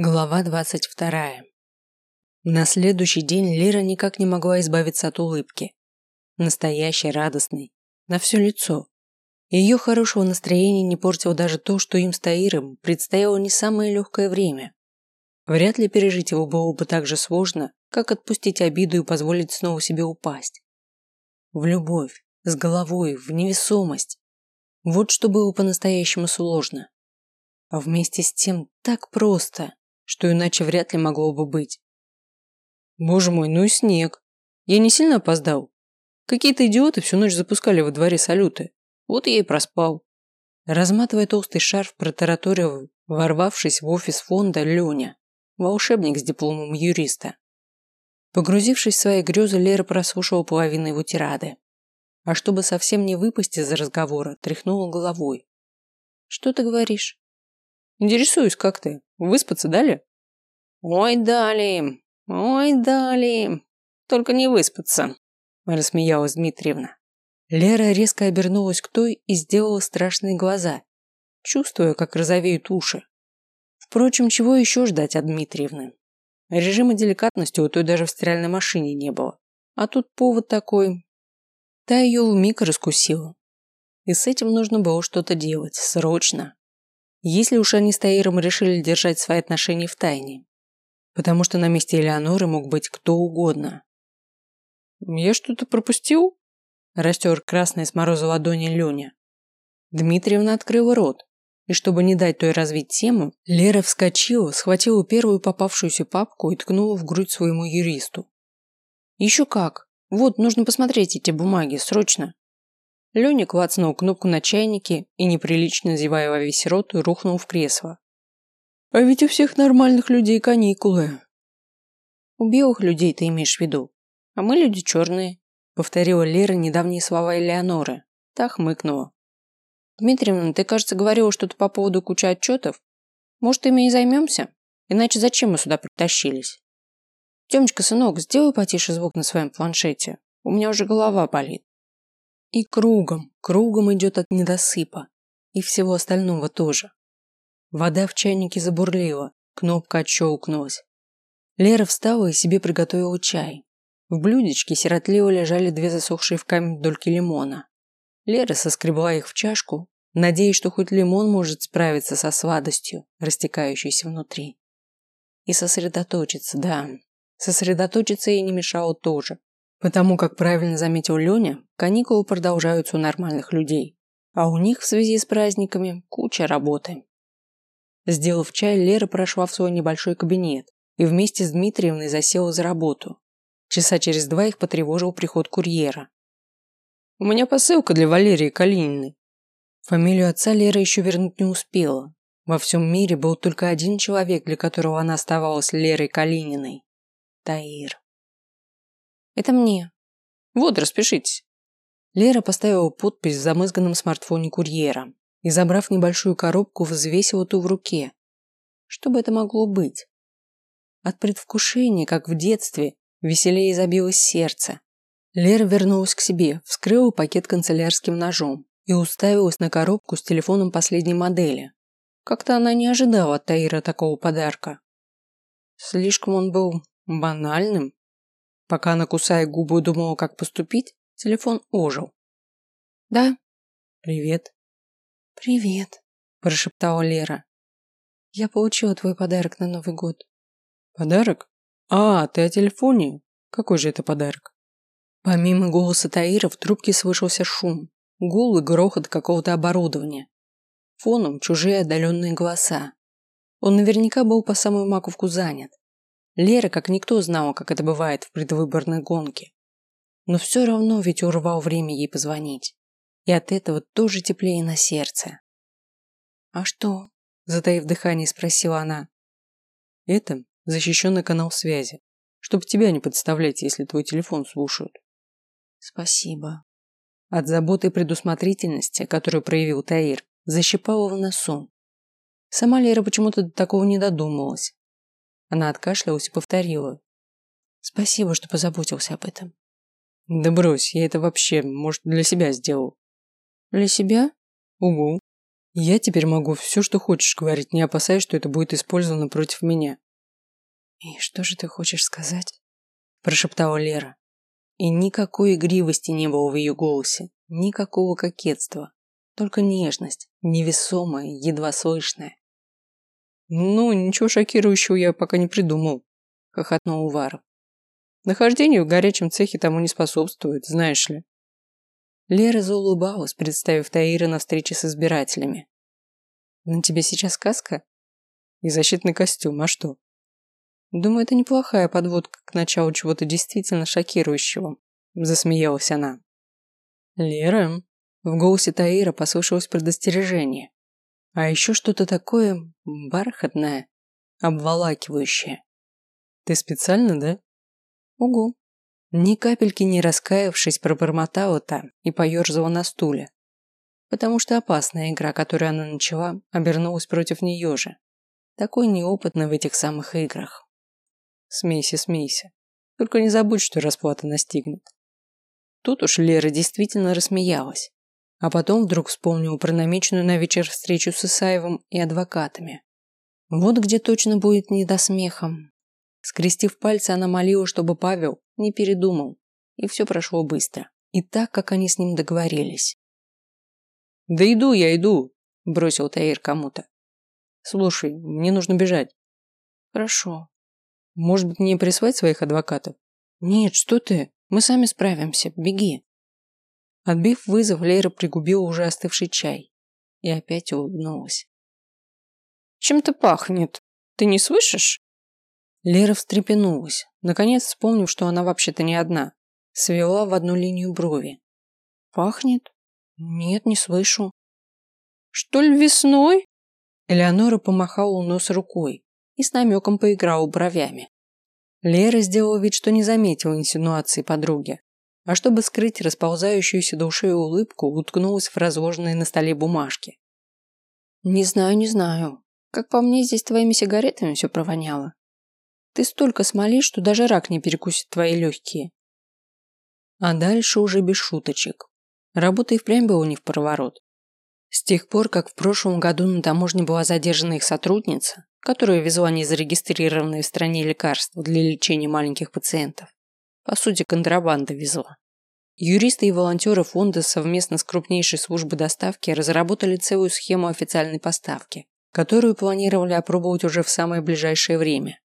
Глава двадцать вторая. На следующий день Лера никак не могла избавиться от улыбки. Настоящей, радостной, на все лицо. Ее хорошего настроения не портило даже то, что им с Таиром предстояло не самое легкое время. Вряд ли пережить его было бы так же сложно, как отпустить обиду и позволить снова себе упасть. В любовь, с головой, в невесомость. Вот что было по-настоящему сложно. А вместе с тем так просто что иначе вряд ли могло бы быть. Боже мой, ну и снег. Я не сильно опоздал. Какие-то идиоты всю ночь запускали во дворе салюты. Вот я и проспал. Разматывая толстый шарф, протараторил, ворвавшись в офис фонда Леня, волшебник с дипломом юриста. Погрузившись в свои грезы, Лера прослушала половину его тирады. А чтобы совсем не выпасть из разговора, тряхнула головой. «Что ты говоришь?» «Интересуюсь, как ты? Выспаться дали?» «Ой, дали! Ой, дали! Только не выспаться!» Рассмеялась Дмитриевна. Лера резко обернулась к той и сделала страшные глаза, чувствуя, как розовеют уши. Впрочем, чего еще ждать от Дмитриевны? Режима деликатности у той даже в стиральной машине не было. А тут повод такой. Та ее вмиг раскусила. И с этим нужно было что-то делать, срочно. Если уж они с Таиром решили держать свои отношения в тайне. Потому что на месте Элеоноры мог быть кто угодно. «Я что-то пропустил?» Растер красный с мороза ладони Леня. Дмитриевна открыла рот, и чтобы не дать той развить тему, Лера вскочила, схватила первую попавшуюся папку и ткнула в грудь своему юристу. «Еще как! Вот, нужно посмотреть эти бумаги, срочно!» Леня клацнул кнопку на чайнике и, неприлично зевая во весь рот, рухнул в кресло. «А ведь у всех нормальных людей каникулы». «У белых людей ты имеешь в виду, а мы люди черные», повторила Лера недавние слова Элеоноры. Та хмыкнула. «Дмитриевна, ты, кажется, говорила что-то по поводу кучи отчетов. Может, ими и займемся? Иначе зачем мы сюда притащились?» «Темочка, сынок, сделай потише звук на своем планшете. У меня уже голова болит». И кругом, кругом идет от недосыпа. И всего остального тоже. Вода в чайнике забурлила, кнопка отщелкнулась. Лера встала и себе приготовила чай. В блюдечке сиротливо лежали две засохшие в камень дольки лимона. Лера соскребла их в чашку, надеясь, что хоть лимон может справиться со сладостью, растекающейся внутри. И сосредоточиться, да. Сосредоточиться ей не мешало тоже. Потому как правильно заметил Леня, каникулы продолжаются у нормальных людей, а у них в связи с праздниками куча работы. Сделав чай, Лера прошла в свой небольшой кабинет и вместе с Дмитриевной засела за работу. Часа через два их потревожил приход курьера. «У меня посылка для Валерии Калининой». Фамилию отца Лера еще вернуть не успела. Во всем мире был только один человек, для которого она оставалась Лерой Калининой. Таир. Это мне. Вот, распишитесь. Лера поставила подпись в замызганном смартфоне курьера и, забрав небольшую коробку, взвесила ту в руке. Что бы это могло быть? От предвкушения, как в детстве, веселее забилось сердце. Лера вернулась к себе, вскрыла пакет канцелярским ножом и уставилась на коробку с телефоном последней модели. Как-то она не ожидала от Таира такого подарка. Слишком он был банальным. Пока она, кусая губы, думала, как поступить, телефон ожил. «Да?» «Привет». «Привет», – прошептала Лера. «Я получила твой подарок на Новый год». «Подарок? А, ты о телефоне? Какой же это подарок?» Помимо голоса Таира в трубке слышался шум, гул и грохот какого-то оборудования. Фоном чужие отдаленные голоса. Он наверняка был по самую маковку занят. Лера как никто знала, как это бывает в предвыборной гонке. Но все равно ведь урвал время ей позвонить. И от этого тоже теплее на сердце. «А что?» – затаив дыхание, спросила она. «Это защищенный канал связи, чтобы тебя не подставлять, если твой телефон слушают». «Спасибо». От заботы и предусмотрительности, которую проявил Таир, защипала в носу. Сама Лера почему-то до такого не додумалась. Она откашлялась и повторила. Спасибо, что позаботился об этом. Да брось, я это вообще, может, для себя сделал. Для себя? Угу. Я теперь могу все, что хочешь говорить, не опасаясь, что это будет использовано против меня. И что же ты хочешь сказать? Прошептала Лера. И никакой игривости не было в ее голосе, никакого кокетства, только нежность, невесомая, едва слышная. «Ну, ничего шокирующего я пока не придумал», – хохотнул Уваров. «Нахождение в горячем цехе тому не способствует, знаешь ли». Лера заулыбалась, представив Таира на встрече с избирателями. «На тебе сейчас сказка?» «И защитный костюм, а что?» Думаю, это неплохая подводка к началу чего-то действительно шокирующего. Засмеялась она. Лера, в голосе Таира послышалось предостережение. А еще что-то такое бархатное, обволакивающее. Ты специально, да? Угу. Ни капельки не раскаявшись, пробормотала та и поерзала на стуле. Потому что опасная игра, которую она начала, обернулась против нее же. Такой неопытный в этих самых играх. Смейся, смейся. Только не забудь, что расплата настигнет. Тут уж Лера действительно рассмеялась. А потом вдруг вспомнила про намеченную на вечер встречу с Исаевым и адвокатами. Вот где точно будет не до смеха. Скрестив пальцы, она молила, чтобы Павел не передумал. И все прошло быстро. И так, как они с ним договорились. «Да иду я, иду», – бросил Таир кому-то. «Слушай, мне нужно бежать». «Хорошо», может быть, мне прислать своих адвокатов? Нет, что ты? Мы сами справимся. Беги. Отбив вызов, Лера пригубила уже остывший чай и опять улыбнулась. Чем-то пахнет. Ты не слышишь? Лера встрепенулась, наконец вспомнив, что она вообще-то не одна. Свела в одну линию брови. Пахнет? Нет, не слышу. Что ли весной? Элеонора помахала у нос рукой, и с намеком поиграл бровями. Лера сделала вид, что не заметила инсинуации подруги, а чтобы скрыть расползающуюся до ушей улыбку, уткнулась в разложенные на столе бумажки. «Не знаю, не знаю. Как по мне, здесь твоими сигаретами все провоняло. Ты столько смолишь, что даже рак не перекусит твои легкие». А дальше уже без шуточек. Работа и впрямь была не в проворот. С тех пор, как в прошлом году на таможне была задержана их сотрудница, которая везла незарегистрированные в стране лекарства для лечения маленьких пациентов. По сути, контрабанда везла. Юристы и волонтеры фонда совместно с крупнейшей службой доставки разработали целую схему официальной поставки, которую планировали опробовать уже в самое ближайшее время.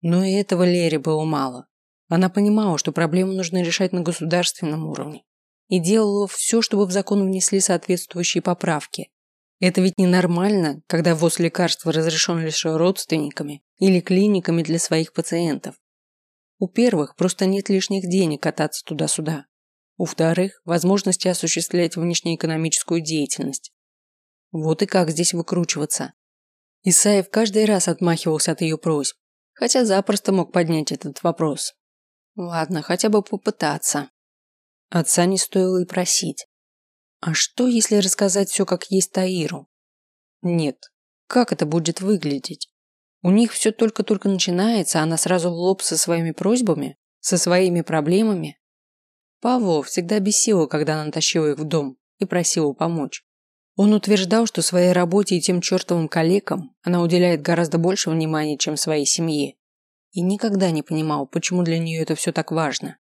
Но и этого Лере было мало. Она понимала, что проблему нужно решать на государственном уровне, и делала все, чтобы в закон внесли соответствующие поправки. Это ведь ненормально, когда ввоз лекарства разрешен лишь родственниками или клиниками для своих пациентов. У первых просто нет лишних денег кататься туда-сюда. У вторых – возможности осуществлять внешнеэкономическую деятельность. Вот и как здесь выкручиваться. Исаев каждый раз отмахивался от ее просьб, хотя запросто мог поднять этот вопрос. Ладно, хотя бы попытаться. Отца не стоило и просить. А что, если рассказать все как есть Таиру? Нет. Как это будет выглядеть? У них все только-только начинается, а она сразу в лоб со своими просьбами, со своими проблемами. Павлов всегда бесила, когда она тащила их в дом и просила помочь. Он утверждал, что своей работе и тем чертовым коллегам она уделяет гораздо больше внимания, чем своей семье. И никогда не понимал, почему для нее это все так важно.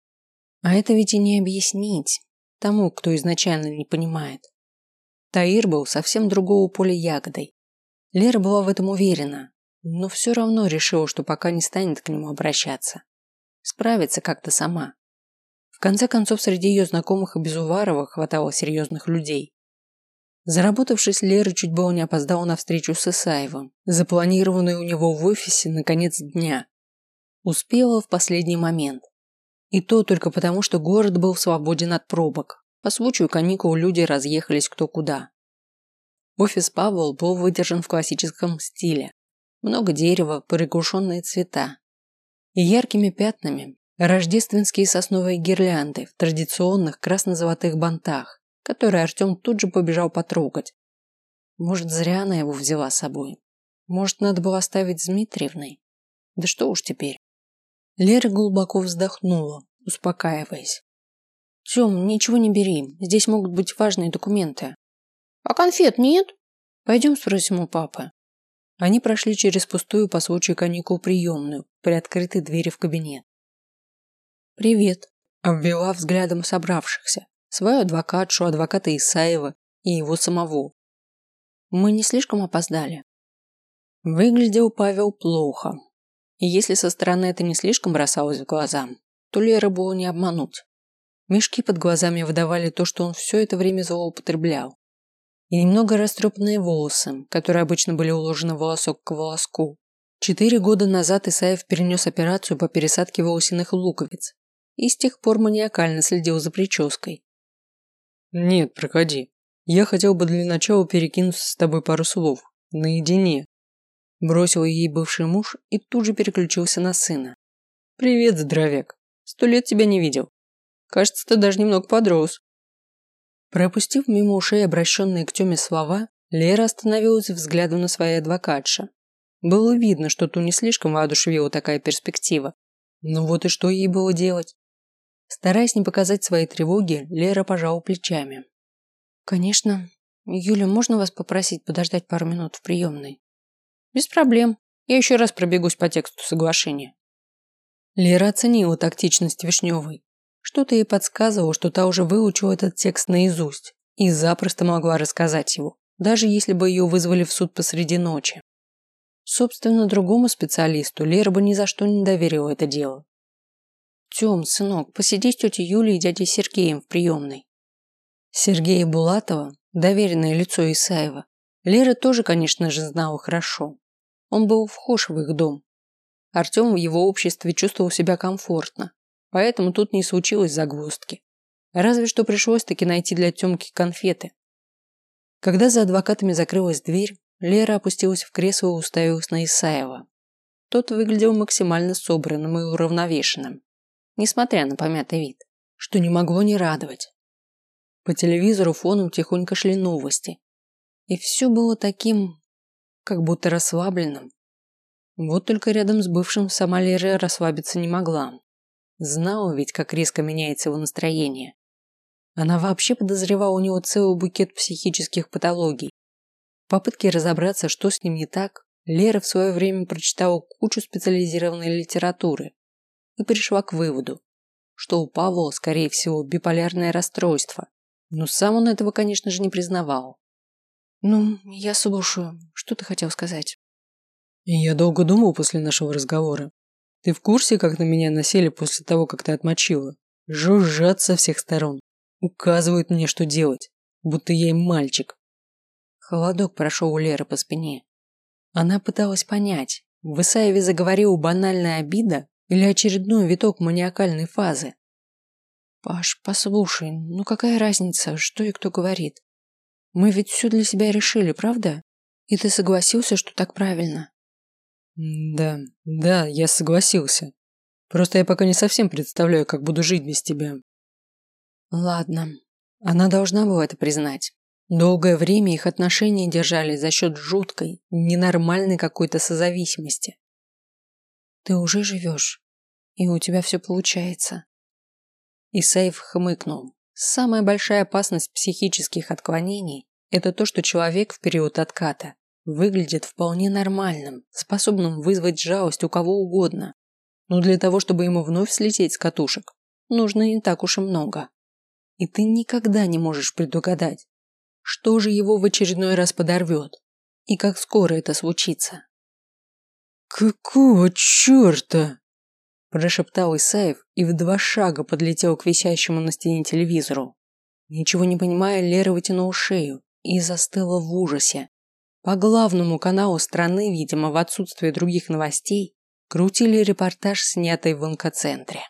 А это ведь и не объяснить тому, кто изначально не понимает. Таир был совсем другого поля ягодой. Лера была в этом уверена, но все равно решила, что пока не станет к нему обращаться. Справится как-то сама. В конце концов, среди ее знакомых и Безуварова хватало серьезных людей. Заработавшись, Лера чуть было не опоздала на встречу с Исаевым, запланированную у него в офисе на конец дня. Успела в последний момент. И то только потому, что город был свободен от пробок. По случаю каникул люди разъехались кто куда. Офис Павел был выдержан в классическом стиле. Много дерева, приглушенные цвета. И яркими пятнами рождественские сосновые гирлянды в традиционных красно-золотых бантах, которые Артем тут же побежал потрогать. Может, зря она его взяла с собой. Может, надо было оставить с Дмитриевной. Да что уж теперь. Лера глубоко вздохнула, успокаиваясь. «Тем, ничего не бери, здесь могут быть важные документы». «А конфет нет?» Пойдем спросим у папы. Они прошли через пустую по случаю каникул приемную, при открытой двери в кабинет. «Привет», – обвела взглядом собравшихся, свою адвокатшу, адвоката Исаева и его самого. Мы не слишком опоздали. Выглядел Павел плохо. И если со стороны это не слишком бросалось в глаза, то Лера было не обмануть. Мешки под глазами выдавали то, что он все это время злоупотреблял и немного растрепанные волосы, которые обычно были уложены волосок к волоску. Четыре года назад Исаев перенес операцию по пересадке волосяных луковиц и с тех пор маниакально следил за прической. «Нет, проходи. Я хотел бы для начала перекинуться с тобой пару слов. Наедине». Бросил ей бывший муж и тут же переключился на сына. «Привет, здоровяк. Сто лет тебя не видел. Кажется, ты даже немного подрос. Пропустив мимо ушей обращенные к Тёме слова, Лера остановилась взглядом на своей адвокатше. Было видно, что ту не слишком воодушевила такая перспектива. Но вот и что ей было делать? Стараясь не показать своей тревоги, Лера пожала плечами. «Конечно. Юля, можно вас попросить подождать пару минут в приемной?» «Без проблем. Я еще раз пробегусь по тексту соглашения». Лера оценила тактичность Вишневой что-то ей подсказывало, что та уже выучила этот текст наизусть и запросто могла рассказать его, даже если бы ее вызвали в суд посреди ночи. Собственно, другому специалисту Лера бы ни за что не доверила это дело. «Тем, сынок, посиди с тетей Юлей и дядей Сергеем в приемной». Сергея Булатова, доверенное лицо Исаева, Лера тоже, конечно же, знала хорошо. Он был вхож в их дом. Артем в его обществе чувствовал себя комфортно, Поэтому тут не случилось загвоздки. Разве что пришлось таки найти для Тёмки конфеты. Когда за адвокатами закрылась дверь, Лера опустилась в кресло и уставилась на Исаева. Тот выглядел максимально собранным и уравновешенным, несмотря на помятый вид, что не могло не радовать. По телевизору фоном тихонько шли новости. И все было таким, как будто расслабленным. Вот только рядом с бывшим сама Лера расслабиться не могла. Знала ведь, как резко меняется его настроение. Она вообще подозревала у него целый букет психических патологий. В попытке разобраться, что с ним не так, Лера в свое время прочитала кучу специализированной литературы и пришла к выводу, что у Павла, скорее всего, биполярное расстройство. Но сам он этого, конечно же, не признавал. «Ну, я слушаю. Что ты хотел сказать?» «Я долго думал после нашего разговора. Ты в курсе, как на меня насели после того, как ты отмочила? Жужжат со всех сторон. Указывают мне, что делать. Будто я им мальчик. Холодок прошел у Леры по спине. Она пыталась понять, в Исаеве заговорил банальная обида или очередной виток маниакальной фазы. «Паш, послушай, ну какая разница, что и кто говорит? Мы ведь все для себя решили, правда? И ты согласился, что так правильно?» Да, да, я согласился. Просто я пока не совсем представляю, как буду жить без тебя. Ладно. Она должна была это признать. Долгое время их отношения держались за счет жуткой, ненормальной какой-то созависимости. Ты уже живешь, и у тебя все получается. Исаев хмыкнул. Самая большая опасность психических отклонений – это то, что человек в период отката выглядит вполне нормальным, способным вызвать жалость у кого угодно. Но для того, чтобы ему вновь слететь с катушек, нужно не так уж и много. И ты никогда не можешь предугадать, что же его в очередной раз подорвет, и как скоро это случится. «Какого черта?» прошептал Исаев и в два шага подлетел к висящему на стене телевизору. Ничего не понимая, Лера вытянула шею и застыла в ужасе. По главному каналу страны, видимо, в отсутствие других новостей, крутили репортаж, снятый в онкоцентре.